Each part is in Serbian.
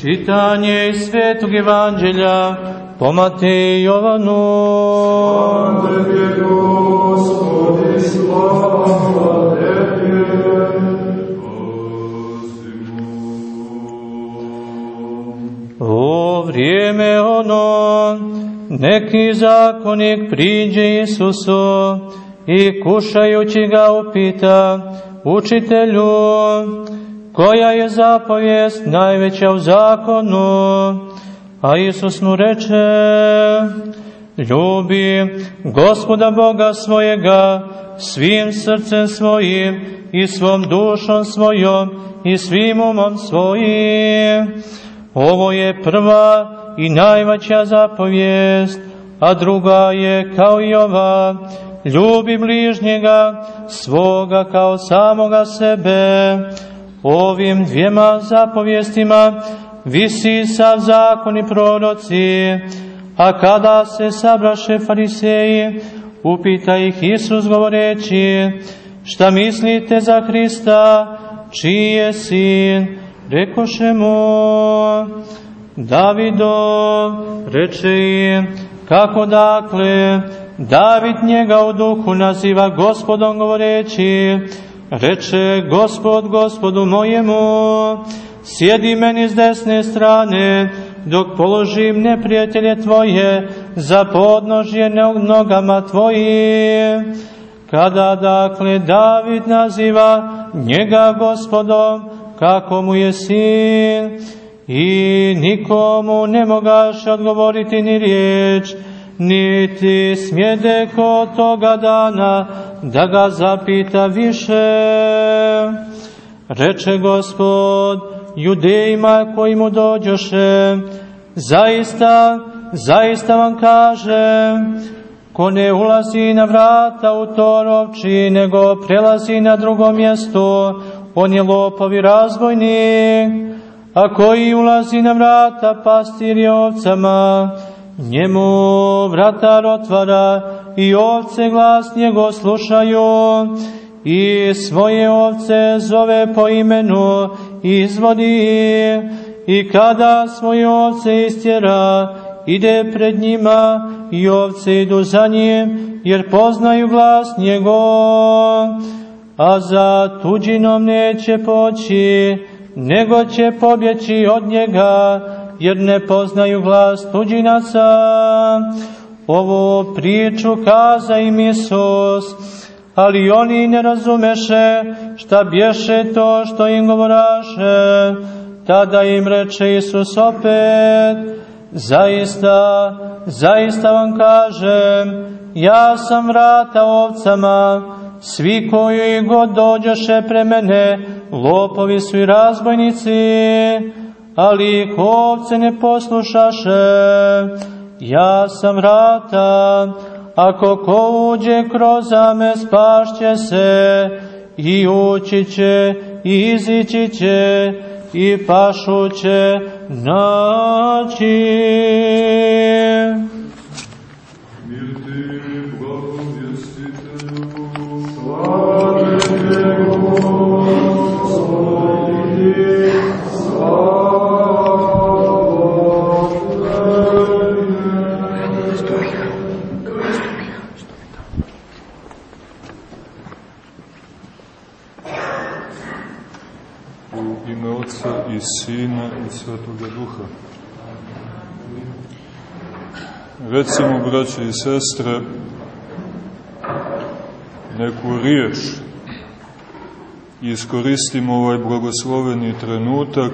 Čitanje iz Svetog Evanđelja po Mateju Jovanu. Slava Tebi, Gospodi, slava Tebi. U vrijeme ono, neki zakonik priđe Isusu i kušajući ga upita, učitelju, koja je zapovijest najveća u zakonu? A Isus mu reče, ljubi gospoda Boga svojega svim srcem svojim i svom dušom svojom i svim umom svojim. Ovo je prva i najveća zapovijest, a druga je kao i ova, ljubi bližnjega svoga kao samoga sebe. Ovim dvijema zapovjestima visi sav zakon i proroci, a kada se sabraše fariseji, upita ih Isus govoreći, šta mislite za Hrista, čiji je sin, rekoše mu, Davido, reče im, kako dakle, David njega u duhu naziva gospodom govoreći, reče gospod gospodu mojemu, sjedi meni s desne strane, dok položim neprijatelje tvoje za podnožje nogama tvojim. Kada dakle David naziva njega gospodom, kako mu je sin, i nikomu ne mogaš odgovoriti ni riječ, niti smjede ko toga dana da ga zapita više. Reče gospod judejima koji mu dođoše, zaista, zaista vam kažem, ko ne ulazi na vrata u Torovči, nego prelazi na drugo mjesto, on je lopov i razbojnik, a koji ulazi na vrata pastir ovcama, njemu vratar otvara i ovce glas njego slušaju i svoje ovce zove po imenu i izvodi i kada svoje ovce istjera ide pred njima i ovce idu za njim jer poznaju glas njegov. A za tuđinom neće poći nego će pobjeći od njega jer ne poznaju glas tuđinaca. Ovu priču kaza im Isus, ali oni ne razumeše šta bješe to što im govoraše. Tada im reče Isus opet, zaista, zaista vam kažem, ja sam vrata ovcama, svi koji god dođoše pre mene, lopovi su i razbojnici, ali ovce ne poslušaše. Ja sam vrata, ako ko uđe kroz ame spašće se, i ući će, i izići će, i pašu će naći. Sina i Svetoga Duha. Recimo, braće i sestre, neku riječ i iskoristimo ovaj blagosloveni trenutak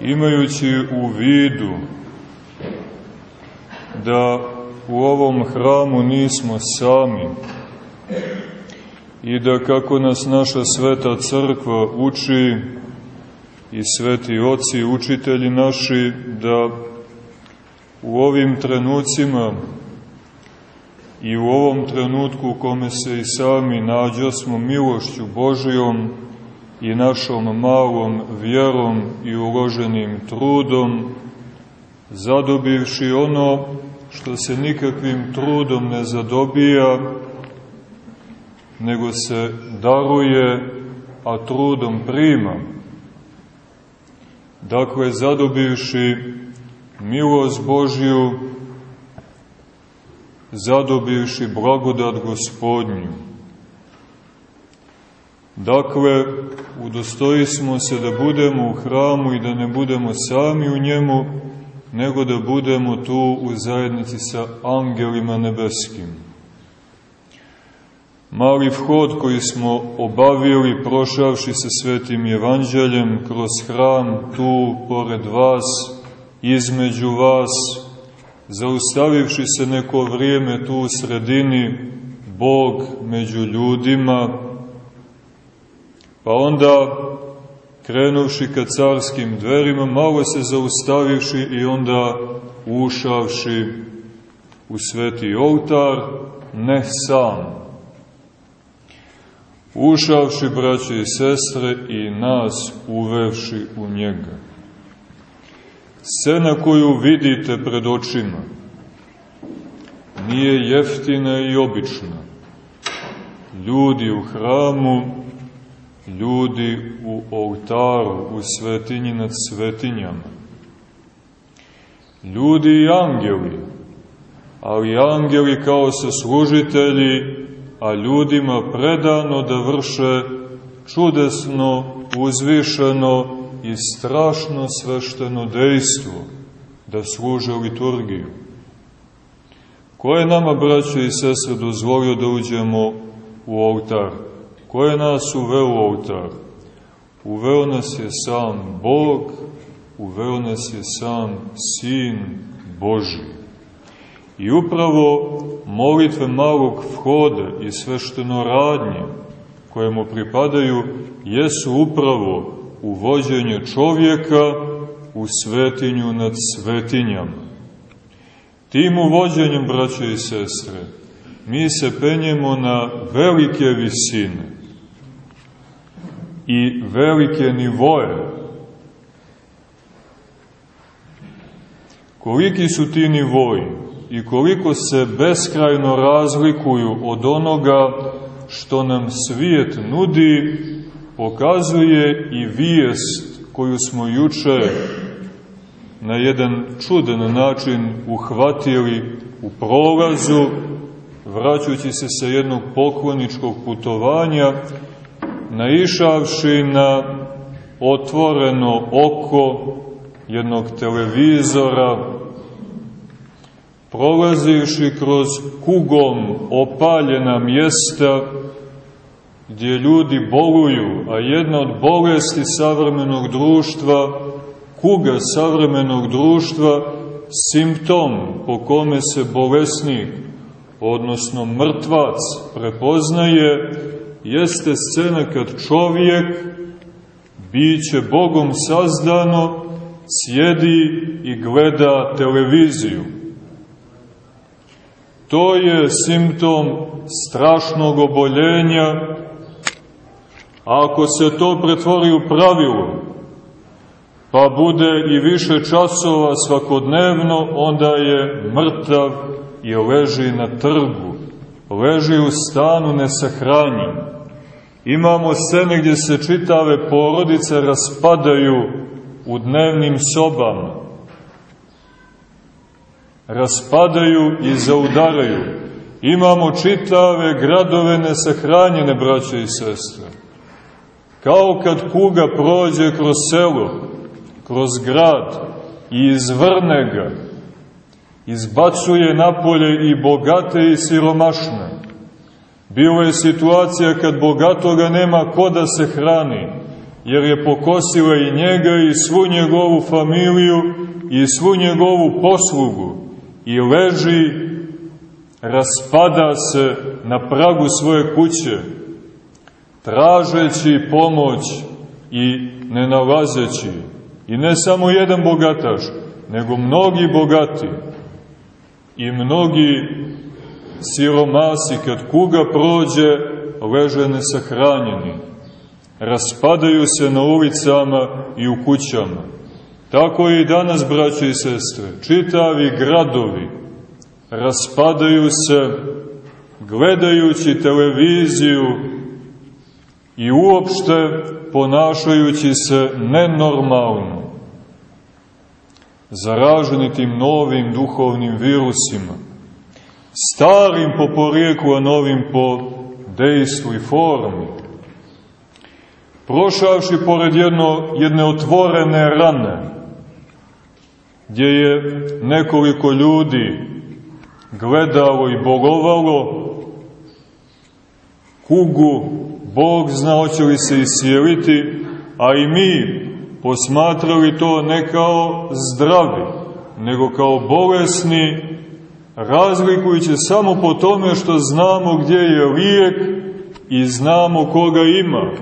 imajući u vidu da u ovom hramu nismo sami i da kako nas naša sveta crkva uči i sveti oci, učitelji naši, da u ovim trenucima i u ovom trenutku u kome se i sami nađosmo milošću Božijom i našom malom vjerom i uloženim trudom, zadobivši ono što se nikakvim trudom ne zadobija, nego se daruje, a trudom prima. dakle zadobivši milost Božju, zadobivši blagodat gospodnju. Dakle, udostoji smo se da budemo u hramu i da ne budemo sami u njemu, nego da budemo tu u zajednici sa angelima nebeskim. Mali vhod koji smo obavili prošavši se svetim evanđeljem kroz hram tu pored vas, između vas, zaustavivši se neko vrijeme tu u sredini, Bog među ljudima, pa onda krenuvši ka carskim dverima, malo se zaustavivši i onda ušavši u sveti oltar, ne sam, ušavši, braće i sestre, i nas uvevši u njega. Scena koju vidite pred očima nije jeftina i obična. Ljudi u hramu, ljudi u oltaru, u svetinji nad svetinjama. Ljudi i angeli, ali angeli kao saslužitelji a ljudima predano da vrše čudesno, uzvišeno i strašno svešteno dejstvo, da služe liturgiju. Ko je nama, braće i sestre, dozvolio da uđemo u oltar? Ko je nas uveo u oltar? Uveo nas je sam Bog, uveo nas je sam Sin Boži. I upravo molitve malog vhoda i svešteno radnje koje mu pripadaju jesu upravo uvođenje čovjeka u svetinju nad svetinjama. Tim uvođenjem, braće i sestre, mi se penjemo na velike visine i velike nivoje. Koliki su ti nivoji? I koliko se beskrajno razlikuju od onoga što nam svijet nudi, pokazuje i vijest koju smo juče na jedan čudan način uhvatili u prolazu, vraćući se sa jednog pokloničkog putovanja, naišavši na otvoreno oko jednog televizora, prolazivši kroz kugom opaljena mjesta gdje ljudi boluju, a jedna od bolesti savremenog društva, kuga savremenog društva, simptom po kome se bolesnik, odnosno mrtvac, prepoznaje, jeste scena kad čovjek, biće Bogom sazdano, sjedi i gleda televiziju To je simptom strašnog oboljenja, a ako se to pretvori u pravilo, pa bude i više časova svakodnevno, onda je mrtav i leži na trgu, leži u stanu nesahranjen. Imamo scene gdje se čitave porodice raspadaju u dnevnim sobama, raspadaju i zaudaraju. Imamo čitave gradove nesahranjene, braće i sestre. Kao kad kuga prođe kroz selo, kroz grad i izvrne ga, izbacuje napolje i bogate i siromašne. Bilo je situacija kad bogatoga nema ko da se hrani, jer je pokosila i njega i svu njegovu familiju i svu njegovu poslugu i leži, raspada se na pragu svoje kuće, tražeći pomoć i ne nalazeći. I ne samo jedan bogataš, nego mnogi bogati i mnogi siromasi, kad kuga prođe, leže nesahranjeni. Raspadaju se na ulicama i u kućama Tako i danas, braće i sestre, čitavi gradovi raspadaju se gledajući televiziju i uopšte ponašajući se nenormalno, zaraženi tim novim duhovnim virusima, starim po porijeku, a novim po dejstvu i formi, prošavši pored jedno, jedne otvorene rane, gdje je nekoliko ljudi gledalo i bogovalo, kugu, Bog zna hoće li se isjeliti, a i mi posmatrali to ne kao zdravi, nego kao bolesni, razlikujući samo po tome što znamo gdje je lijek i znamo koga ima,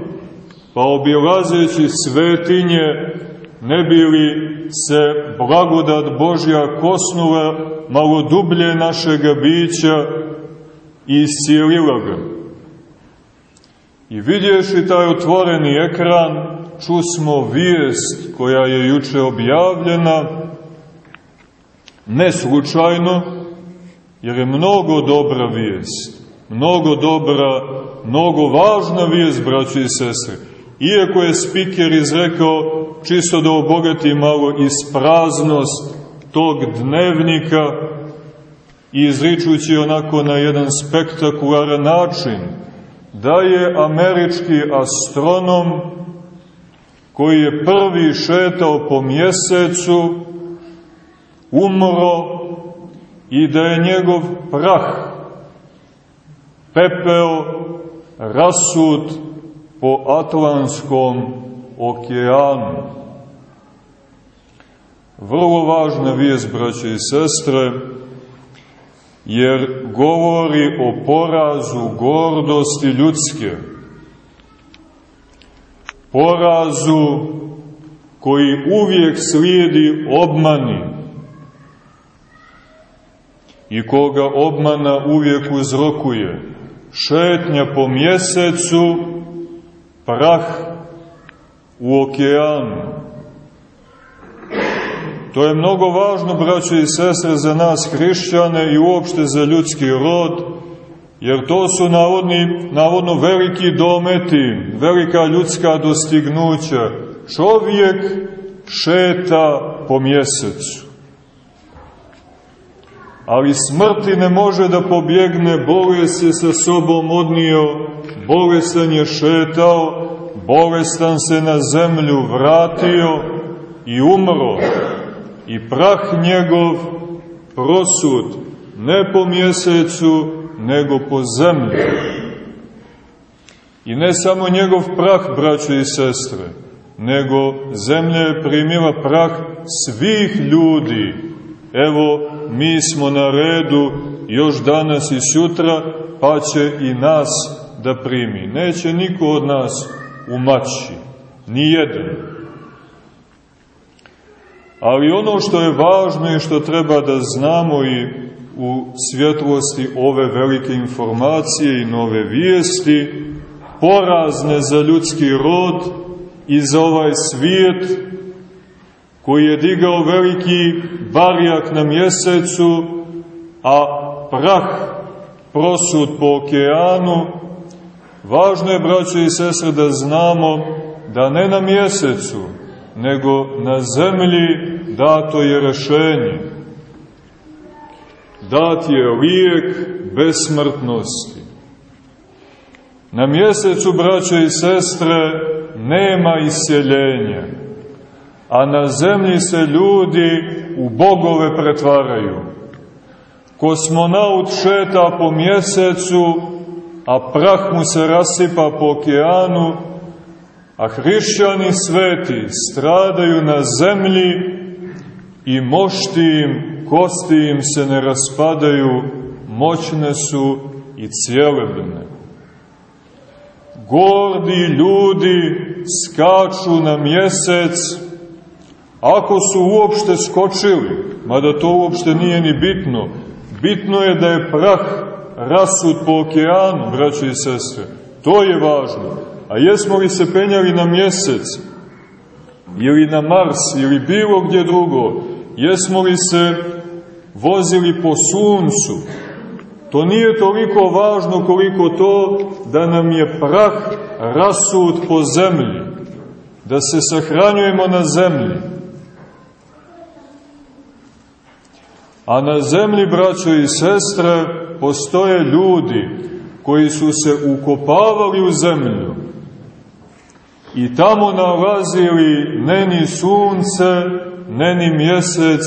pa obilazeći svetinje ne bili se blagodat Božja kosnula malo dublje našega bića i iscijelila ga. I vidješi taj otvoreni ekran, čusmo vijest koja je juče objavljena, ne slučajno, jer je mnogo dobra vijest, mnogo dobra, mnogo važna vijest, braći i sestre. Iako je spiker izrekao čisto da obogati malo ispraznost tog dnevnika, izričući onako na jedan spektakularan način, da je američki astronom koji je prvi šetao po mjesecu umro i da je njegov prah pepeo rasut po Atlantskom okeanu. Vrlo važna vijest, braće i sestre, jer govori o porazu gordosti ljudske, porazu koji uvijek slijedi obmani i koga obmana uvijek uzrokuje. Šetnja po mjesecu, prah u okeanu, To je mnogo važno, braće i sestre, za nas hrišćane i uopšte za ljudski rod, jer to su navodni, navodno veliki dometi, velika ljudska dostignuća. Čovjek šeta po mjesecu. Ali smrti ne može da pobjegne, bolest je sa sobom odnio, bolestan je šetao, bolestan se na zemlju vratio i umro i prah njegov prosud ne po mjesecu, nego po zemlji. I ne samo njegov prah, braćo i sestre, nego zemlja je primila prah svih ljudi. Evo, mi smo na redu još danas i sutra, pa će i nas da primi. Neće niko od nas umaći, ni jedan. Ali ono što je važno i što treba da znamo i u svjetlosti ove velike informacije i nove vijesti, porazne za ljudski rod i za ovaj svijet, koji je digao veliki barjak na mjesecu, a prah prosud po okeanu, važno je, braćo i sestre, da znamo da ne na mjesecu, nego na zemlji dato je rešenje. Dat je lijek besmrtnosti. Na mjesecu, braće i sestre, nema isjeljenja, a na zemlji se ljudi u bogove pretvaraju. Kosmonaut šeta po mjesecu, a prah mu se rasipa po okeanu, a hrišćani sveti stradaju na zemlji i mošti im, kosti im se ne raspadaju, moćne su i cijelebne. Gordi ljudi skaču na mjesec, ako su uopšte skočili, mada to uopšte nije ni bitno, bitno je da je prah rasut po okeanu, braće i sestre, to je važno. A jesmo li se penjali na mjesec, ili na Mars, ili bilo gdje drugo, jesmo li se vozili po suncu, to nije toliko važno koliko to da nam je prah rasud po zemlji, da se sahranjujemo na zemlji. A na zemlji, braćo i sestre, postoje ljudi koji su se ukopavali u zemlju i tamo nalazili ne ni sunce, ne ni mjesec,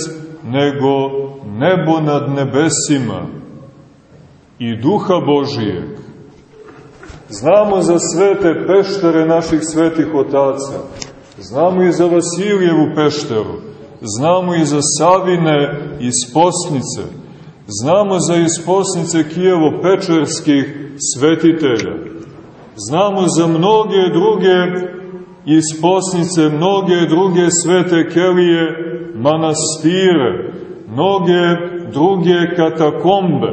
nego nebo nad nebesima i duha Božijeg. Znamo za svete peštere naših svetih otaca, znamo i za Vasilijevu pešteru, znamo i za Savine isposnice, znamo za isposnice Kijevo-pečerskih svetitelja, znamo za mnoge druge isposnice, mnoge druge svete kelije, manastire, mnoge druge katakombe,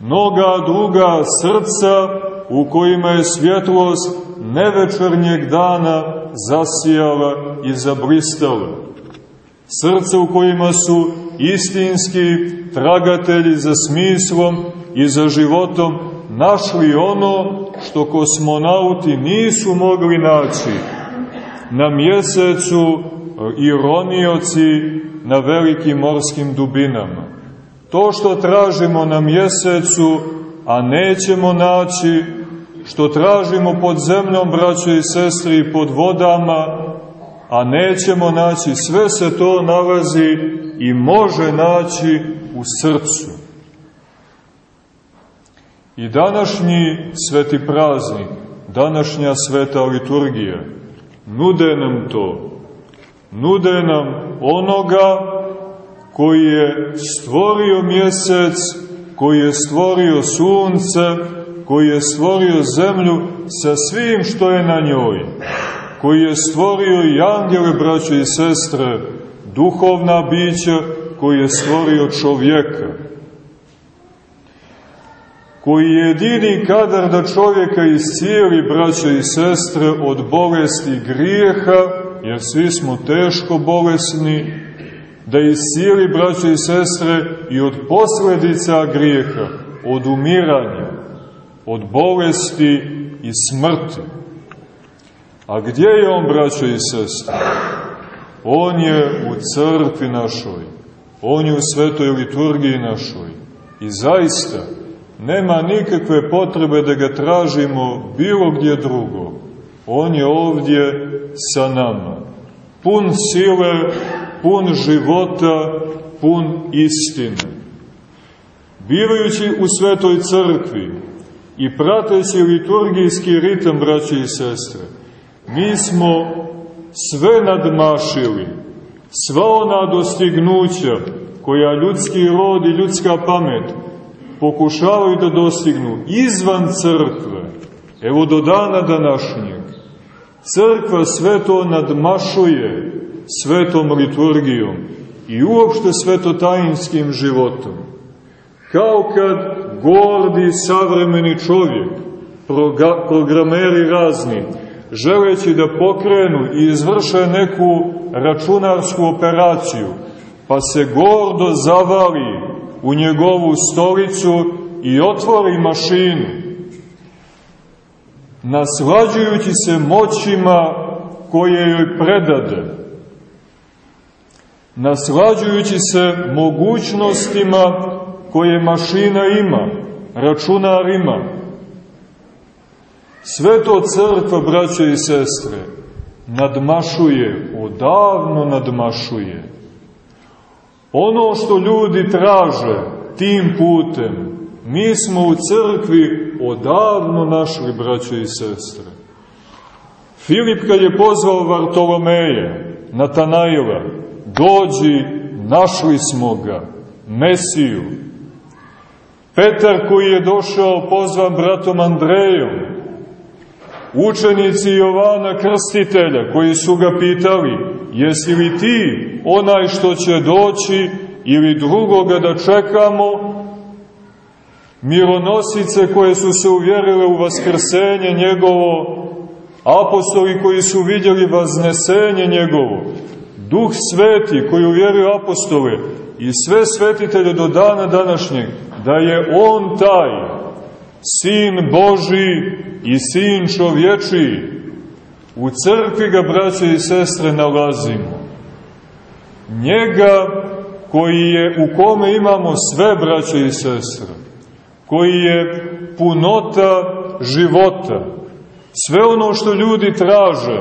mnoga druga srca u kojima je svjetlost nevečernjeg dana zasijala i zablistala. Srce u kojima su istinski tragatelji za smislom i za životom našli ono što kosmonauti nisu mogli naći na mjesecu i ronioci na velikim morskim dubinama. To što tražimo na mjesecu, a nećemo naći, što tražimo pod zemljom, braćo i sestri, pod vodama, a nećemo naći, sve se to nalazi i može naći u srcu. I današnji sveti praznik, današnja sveta liturgija, nude nam to. Nude nam onoga koji je stvorio mjesec, koji je stvorio sunce, koji je stvorio zemlju sa svim što je na njoj, koji je stvorio i angele, braće i sestre, duhovna bića, koji je stvorio čovjeka koji je jedini kadar da čovjeka iscijeli, braće i sestre, od bolesti grijeha, jer svi smo teško bolesni, da iscijeli, braće i sestre, i od posledica grijeha, od umiranja, od bolesti i smrti. A gdje je on, braće i sestre? On je u crkvi našoj, on je u svetoj liturgiji našoj. I zaista, nema nikakve potrebe da ga tražimo bilo gdje drugo. On je ovdje sa nama. Pun sile, pun života, pun istine. Bivajući u svetoj crkvi i prateći liturgijski ritam, braće i sestre, mi smo sve nadmašili, sva ona dostignuća koja ljudski rod i ljudska pamet pokušavaju da dostignu izvan crkve, evo do dana današnjeg, crkva sve to nadmašuje svetom liturgijom i uopšte svetotajinskim životom. Kao kad gordi savremeni čovjek, programeri razni, želeći da pokrenu i izvrše neku računarsku operaciju, pa se gordo zavali u njegovu stolicu i otvori mašinu, naslađujući se moćima koje joj predade, naslađujući se mogućnostima koje mašina ima, računar ima. Sve to crkva, braće i sestre, nadmašuje, odavno nadmašuje. Ono što ljudi traže tim putem, mi smo u crkvi odavno našli, braće i sestre. Filip kad je pozvao Vartolomeje, Natanaila, dođi, našli smo ga, Mesiju. Petar koji je došao pozvan bratom Andrejom, učenici Jovana Krstitelja koji su ga pitali, jesi li ti onaj što će doći ili drugoga da čekamo, mironosice koje su se uvjerile u vaskrsenje njegovo, apostoli koji su vidjeli vaznesenje njegovo, duh sveti koji uvjeruju apostole i sve svetitelje do dana današnjeg, da je on taj, sin Boži i sin čovječiji, U crkvi ga, braće i sestre, nalazimo. Njega koji je, u kome imamo sve braće i sestre, koji je punota života, sve ono što ljudi traže,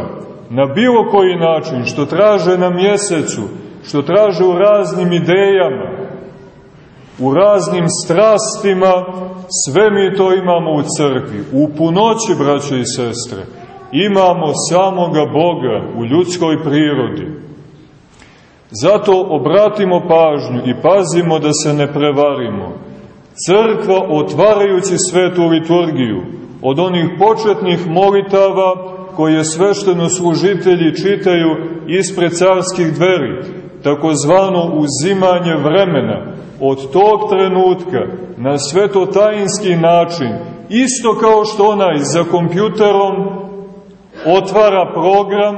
na bilo koji način, što traže na mjesecu, što traže u raznim idejama, u raznim strastima, sve mi to imamo u crkvi. U punoći, braće i sestre, imamo samoga Boga u ljudskoj prirodi. Zato obratimo pažnju i pazimo da se ne prevarimo. Crkva, otvarajući svetu liturgiju, od onih početnih molitava koje svešteno služitelji čitaju ispred carskih dveri, takozvano uzimanje vremena, od tog trenutka na svetotajinski način, isto kao što onaj za kompjuterom otvara program,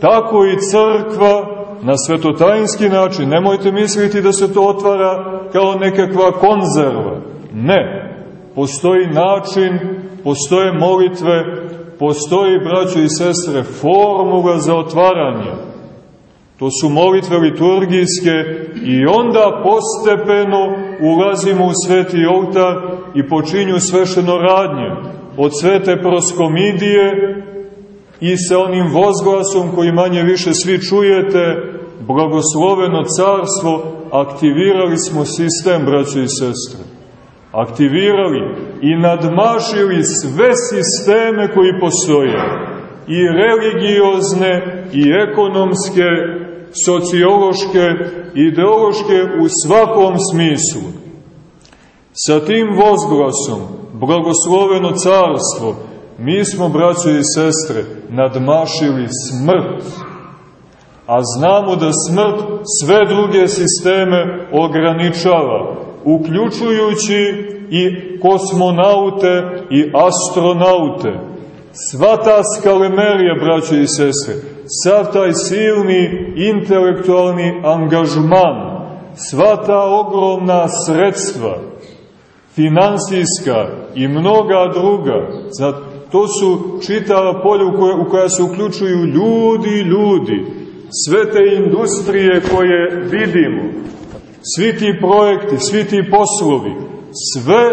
tako i crkva na svetotajinski način. Nemojte misliti da se to otvara kao nekakva konzerva. Ne. Postoji način, postoje molitve, postoji, braćo i sestre, formula za otvaranje To su molitve liturgijske i onda postepeno ulazimo u sveti oltar i počinju svešeno radnje. Od svete proskomidije i sa onim vozglasom koji manje više svi čujete, blagosloveno carstvo, aktivirali smo sistem, braće i sestre. Aktivirali i nadmašili sve sisteme koji postoje. I religiozne, i ekonomske, sociološke, ideološke u svakom smislu. Sa tim vozglasom, blagosloveno carstvo, mi smo, braćo i sestre, nadmašili smrt. A znamo da smrt sve druge sisteme ograničava, uključujući i kosmonaute i astronaute. Sva ta skalemerija, braćo i sestre, sav taj silni intelektualni angažman, sva ta ogromna sredstva, finansijska i mnoga druga, to su čitava polja u koja, u koja se uključuju ljudi, ljudi, sve te industrije koje vidimo, svi ti projekti, svi ti poslovi, sve,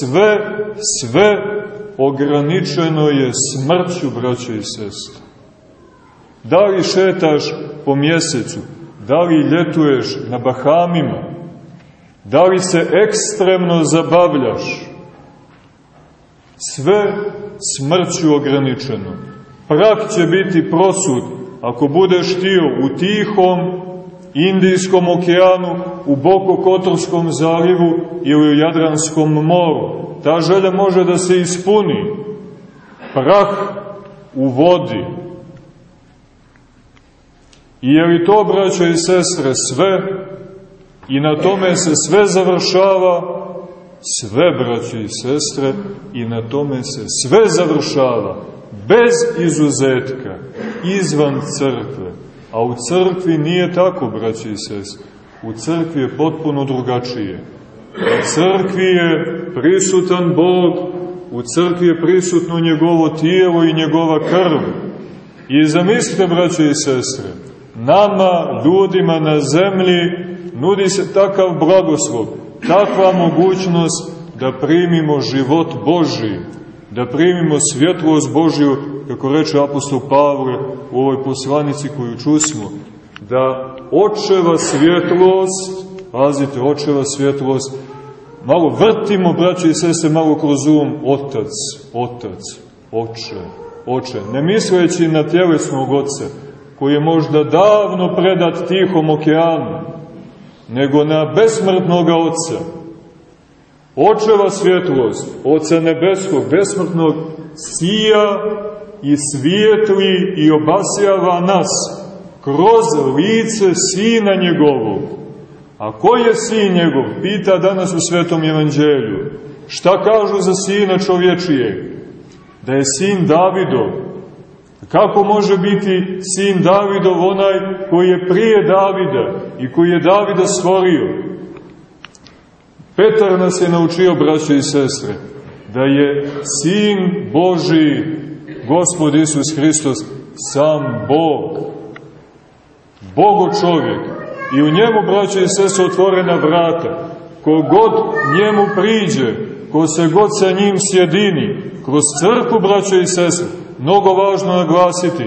sve, sve ograničeno je smrću, braćo i sestre. Da li šetaš po mjesecu? Da li ljetuješ na Bahamima? Da li se ekstremno zabavljaš? Sve smrću ograničeno. Prak će biti prosud ako budeš tio u Tihom, Indijskom okeanu, u Bokokotorskom zalivu ili u Jadranskom moru. Ta želja može da se ispuni. Prah u vodi, I je li to, braćo i sestre, sve? I na tome se sve završava? Sve, braćo i sestre, i na tome se sve završava, bez izuzetka, izvan crkve. A u crkvi nije tako, braćo i sestre. U crkvi je potpuno drugačije. U crkvi je prisutan Bog, u crkvi je prisutno njegovo tijelo i njegova krv. I zamislite, braćo i sestre, nama, ljudima na zemlji, nudi se takav blagoslov, takva mogućnost da primimo život Boži, da primimo svjetlost Božju, kako reče apostol Pavle u ovoj poslanici koju čusmo, da očeva svjetlost, pazite, očeva svjetlost, malo vrtimo, braće i sestre, malo kroz um, otac, otac, oče, oče, ne misleći na tjelesnog oca, koji je možda davno predat tihom okeanu, nego na besmrtnoga Otca. Očeva svjetlost, Oca nebeskog, besmrtnog, sija i svijetli i obasjava nas kroz lice Sina njegovog. A ko je Sin njegov? Pita danas u Svetom Evanđelju. Šta kažu za Sina čovječijeg? Da je Sin Davidov, Kako može biti sin Davidov onaj koji je prije Davida i koji je Davida stvorio? Petar nas je naučio, braće i sestre, da je sin Boži, Gospod Isus Hristos, sam Bog. Bogo čovjek. i u njemu, braćo i sese, otvorena vrata. Kogod njemu priđe, ko se god sa njim sjedini, kroz crku, braćo i sese, mnogo važno naglasiti,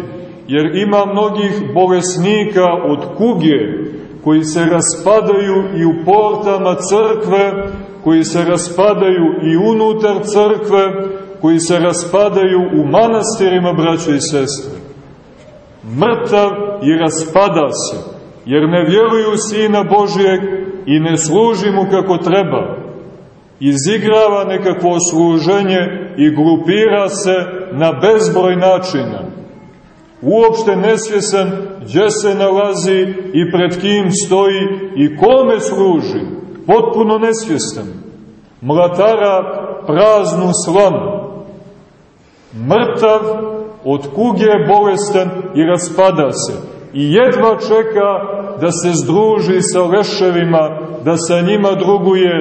jer ima mnogih bolesnika od kuge, koji se raspadaju i u portama crkve, koji se raspadaju i unutar crkve, koji se raspadaju u manastirima, braćo i sestre. Mrtav i raspada se, jer ne vjeruju Sina Božijeg i ne služi mu kako treba. Izigrava nekakvo služenje i grupira se na bezbroj načina. Uopšte nesvjesan gdje se nalazi i pred kim stoji i kome služi. Potpuno nesvjestan. Mlatara praznu slamu. Mrtav, od kuge bolestan i raspada se. I jedva čeka da se združi sa leševima, da sa njima druguje,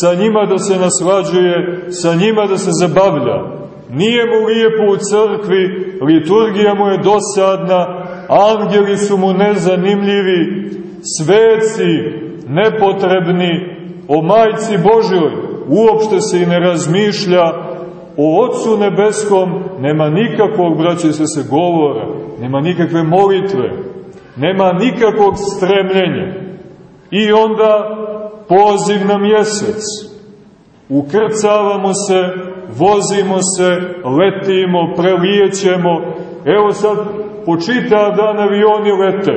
sa njima da se naslađuje, sa njima da se zabavlja. Nije mu lijepo u crkvi, liturgija mu je dosadna, angeli su mu nezanimljivi, sveci nepotrebni, o majci Božoj uopšte se i ne razmišlja, o Otcu Nebeskom nema nikakvog, braće se se, govora, nema nikakve molitve, nema nikakvog stremljenja. I onda poziv na mjesec. Ukrcavamo se, vozimo se, letimo, prelijećemo. Evo sad, po čitav dan avioni lete.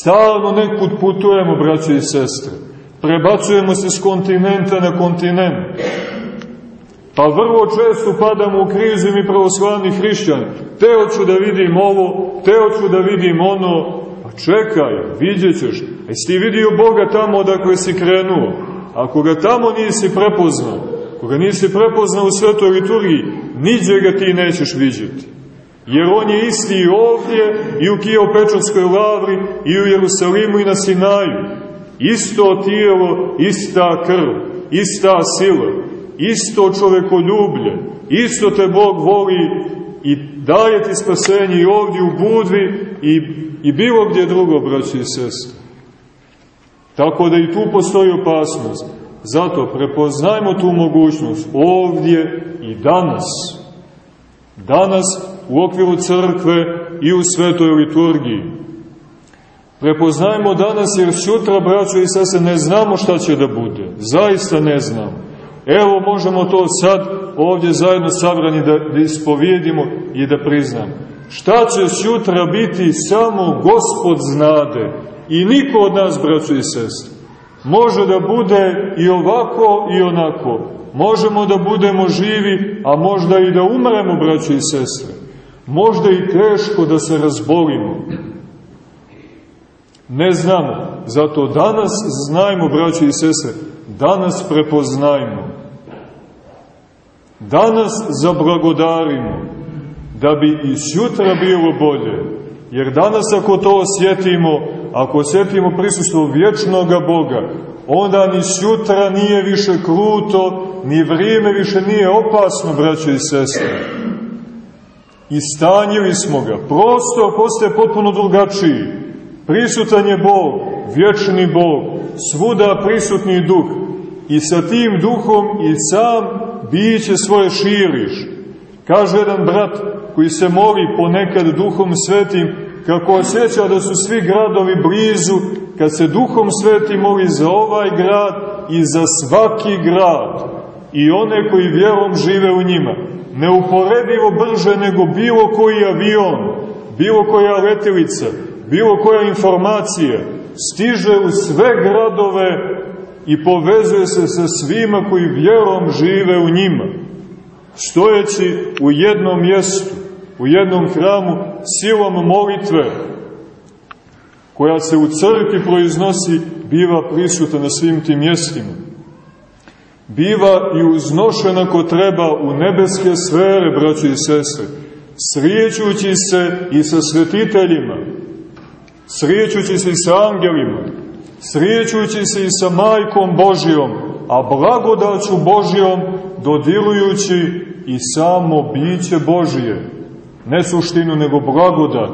Stalno nekud putujemo, braće i sestre. Prebacujemo se s kontinenta na kontinent. Pa vrlo često padamo u krizu mi pravoslavni hrišćani. Te hoću da vidim ovo, te hoću da vidim ono. Pa čekaj, vidjet ćeš. A jesi ti vidio Boga tamo odakle si krenuo? Ako ga tamo nisi prepoznao, ako ga nisi prepoznao u svetoj liturgiji, niđe ga ti nećeš vidjeti. Jer on je isti i ovdje, i u Kijopečarskoj lavri, i u Jerusalimu i na Sinaju. Isto tijelo, ista krv, ista sila, isto čovekoljublje, isto te Bog voli i daje ti spasenje i ovdje u Budvi i, i bilo gdje drugo, braći i sestri. Tako da i tu postoji opasnost. Zato prepoznajmo tu mogućnost ovdje i danas. Danas u okviru crkve i u svetoj liturgiji. Prepoznajmo danas jer sutra, braćo i sese, ne znamo šta će da bude. Zaista ne znamo. Evo možemo to sad ovdje zajedno sabrani da, da ispovijedimo i da priznamo. Šta će sutra biti samo gospod znade i niko od nas, braćo i sestre. Može da bude i ovako i onako. Možemo da budemo živi, a možda i da umremo, braćo i sestre. Možda i teško da se razbolimo. Ne znamo. Zato danas znajmo, braćo i sestre, danas prepoznajmo. Danas zablagodarimo, da bi i sutra bilo bolje. Jer danas ako to osjetimo, ako osjetimo prisustvo vječnoga Boga, onda ni sutra nije više kruto, ni vrijeme više nije opasno, braćo i sestre. I stanjili smo ga. Prostor postaje potpuno drugačiji. Prisutan je Bog, vječni Bog, svuda prisutni duh. I sa tim duhom i sam biće svoje širiš. Kaže jedan brat koji se moli ponekad duhom svetim, kako osjeća da su svi gradovi blizu, kad se duhom svetim moli za ovaj grad i za svaki grad i one koji vjerom žive u njima. Neuporedivo brže nego bilo koji avion, bilo koja letelica, bilo koja informacija, stiže u sve gradove i povezuje se sa svima koji vjerom žive u njima, stojeći u jednom mjestu, u jednom hramu, silom molitve, koja se u crkvi proiznosi, biva prisuta na svim tim mjestima. Biva i uznošena ko treba u nebeske sfere, braći i sestre, srijećući se i sa svetiteljima, srijećući se i sa angelima, srijećući se i sa majkom Božijom, a blagodaću Božijom dodilujući i samo biće Božije. Ne suštinu, nego blagodat.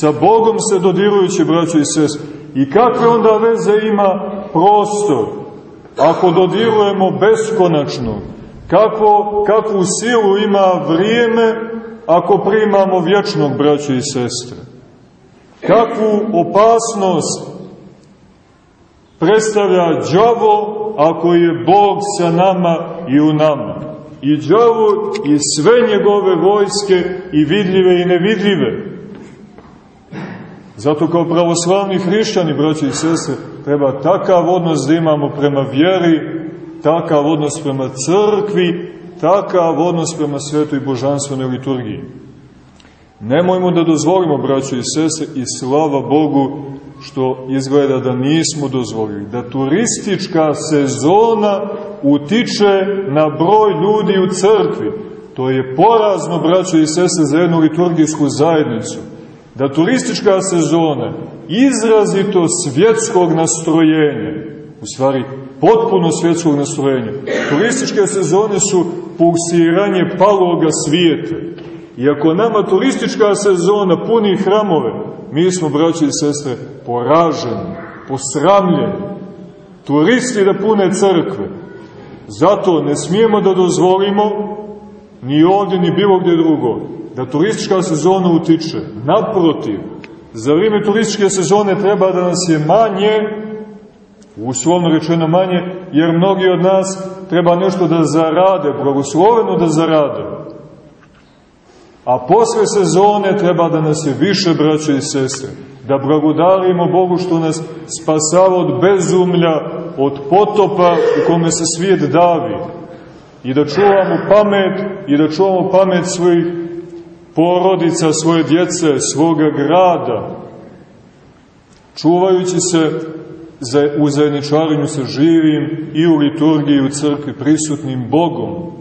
Sa Bogom se dodilujući, braćo i sest, I kakve onda veze ima prostor? Ako dodirujemo beskonačno, kako, kakvu silu ima vrijeme ako primamo vječnog braća i sestre? Kakvu opasnost predstavlja đavo ako je Bog sa nama i u nama? I đavo i sve njegove vojske i vidljive i nevidljive. Zato kao pravoslavni hrišćani, braći i sestre, treba takav odnos da imamo prema vjeri, takav odnos prema crkvi, takav odnos prema svetoj božanstvenoj liturgiji. Nemojmo da dozvolimo, braćo i sestre, i slava Bogu što izgleda da nismo dozvolili, da turistička sezona utiče na broj ljudi u crkvi. To je porazno, braćo i sestre, za jednu liturgijsku zajednicu da turistička sezona izrazito svjetskog nastrojenja, u stvari potpuno svjetskog nastrojenja, turističke sezone su pulsiranje paloga svijeta. I ako nama turistička sezona puni hramove, mi smo, braći i sestre, poraženi, posramljeni. Turisti da pune crkve. Zato ne smijemo da dozvolimo ni ovdje, ni bilo gdje drugo, da turistička sezona utiče. Naprotiv, za vrijeme turističke sezone treba da nas je manje, uslovno rečeno manje, jer mnogi od nas treba nešto da zarade, blagosloveno da zarade. A posle sezone treba da nas je više, braće i sestre, da blagodarimo Bogu što nas spasava od bezumlja, od potopa u kome se svijet davi. I da čuvamo pamet i da čuvamo pamet svojih porodica, svoje djece, svoga grada, čuvajući se u zajedničarenju sa živim i u liturgiji u crkvi prisutnim Bogom,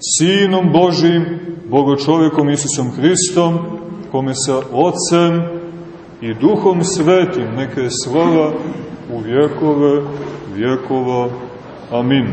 Sinom Božim, Bogočovekom Isusom Hristom, kome sa Otcem i Duhom Svetim neka je slava u vjekove vjekova. Amin.